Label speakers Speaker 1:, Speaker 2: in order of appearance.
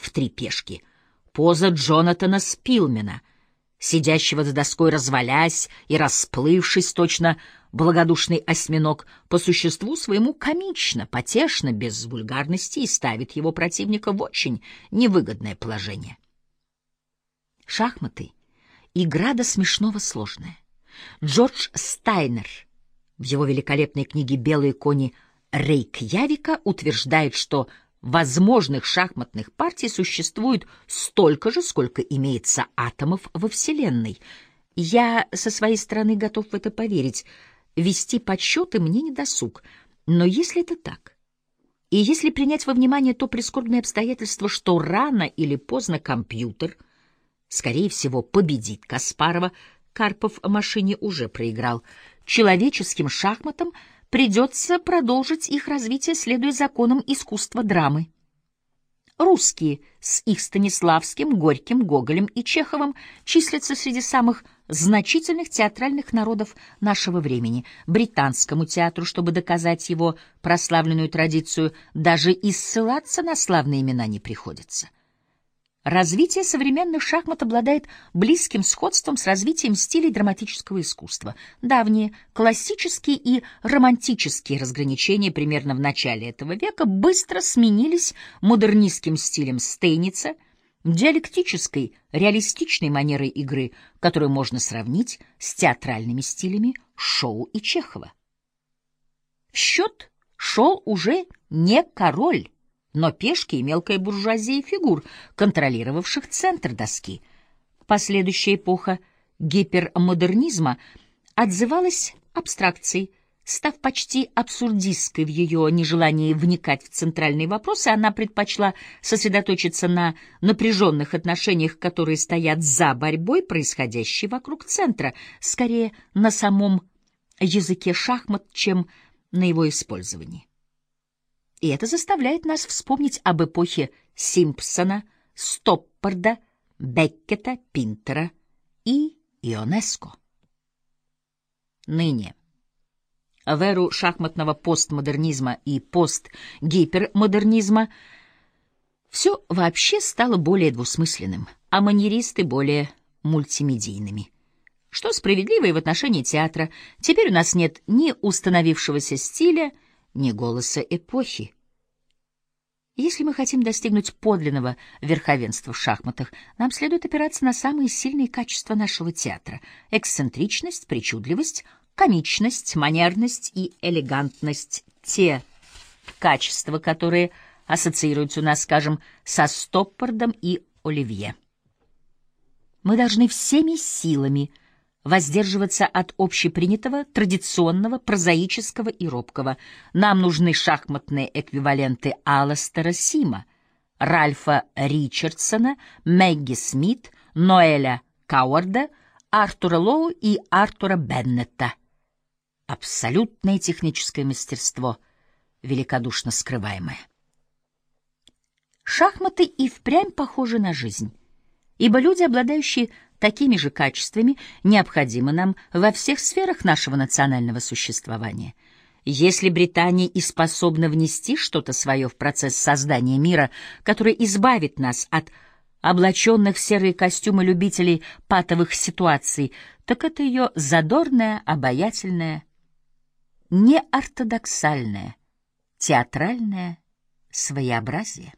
Speaker 1: в три пешки. Поза Джонатана Спилмена, сидящего за доской развалясь и расплывшись, точно благодушный осьминог, по существу своему комично, потешно, без вульгарности и ставит его противника в очень невыгодное положение. Шахматы — игра до смешного сложная. Джордж Стайнер в его великолепной книге «Белые кони» Рейкьявика утверждает, что возможных шахматных партий существует столько же, сколько имеется атомов во Вселенной. Я со своей стороны готов в это поверить. Вести подсчеты мне не досуг. Но если это так, и если принять во внимание то прискорбное обстоятельство, что рано или поздно компьютер, скорее всего, победит Каспарова, Карпов в машине уже проиграл, человеческим шахматам — придется продолжить их развитие, следуя законам искусства драмы. Русские с их Станиславским, Горьким, Гоголем и Чеховым числятся среди самых значительных театральных народов нашего времени. Британскому театру, чтобы доказать его прославленную традицию, даже и ссылаться на славные имена не приходится. Развитие современных шахмат обладает близким сходством с развитием стилей драматического искусства. Давние классические и романтические разграничения примерно в начале этого века быстро сменились модернистским стилем Стейница, диалектической, реалистичной манерой игры, которую можно сравнить с театральными стилями Шоу и Чехова. В счет шел уже не король, но пешки и мелкая буржуазия фигур, контролировавших центр доски. Последующая эпоха гипермодернизма отзывалась абстракцией, Став почти абсурдистской в ее нежелании вникать в центральные вопросы, она предпочла сосредоточиться на напряженных отношениях, которые стоят за борьбой, происходящей вокруг центра, скорее на самом языке шахмат, чем на его использовании. И это заставляет нас вспомнить об эпохе Симпсона, Стоппарда, Беккета, Пинтера и Ионеско. Ныне в эру шахматного постмодернизма и постгипермодернизма все вообще стало более двусмысленным, а маньеристы более мультимедийными. Что справедливо и в отношении театра. Теперь у нас нет ни установившегося стиля, ни голоса эпохи. Если мы хотим достигнуть подлинного верховенства в шахматах, нам следует опираться на самые сильные качества нашего театра — эксцентричность, причудливость, комичность, манерность и элегантность. Те качества, которые ассоциируются у нас, скажем, со Стоппардом и Оливье. Мы должны всеми силами — воздерживаться от общепринятого, традиционного, прозаического и робкого. Нам нужны шахматные эквиваленты Аластера Сима, Ральфа Ричардсона, Мэгги Смит, Ноэля Кауарда, Артура Лоу и Артура Беннета. Абсолютное техническое мастерство, великодушно скрываемое. Шахматы и впрямь похожи на жизнь, ибо люди, обладающие Такими же качествами необходимы нам во всех сферах нашего национального существования. Если Британия и способна внести что-то свое в процесс создания мира, который избавит нас от облаченных в серые костюмы любителей патовых ситуаций, так это ее задорное, обаятельное, неортодоксальное, театральное своеобразие.